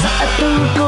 I think.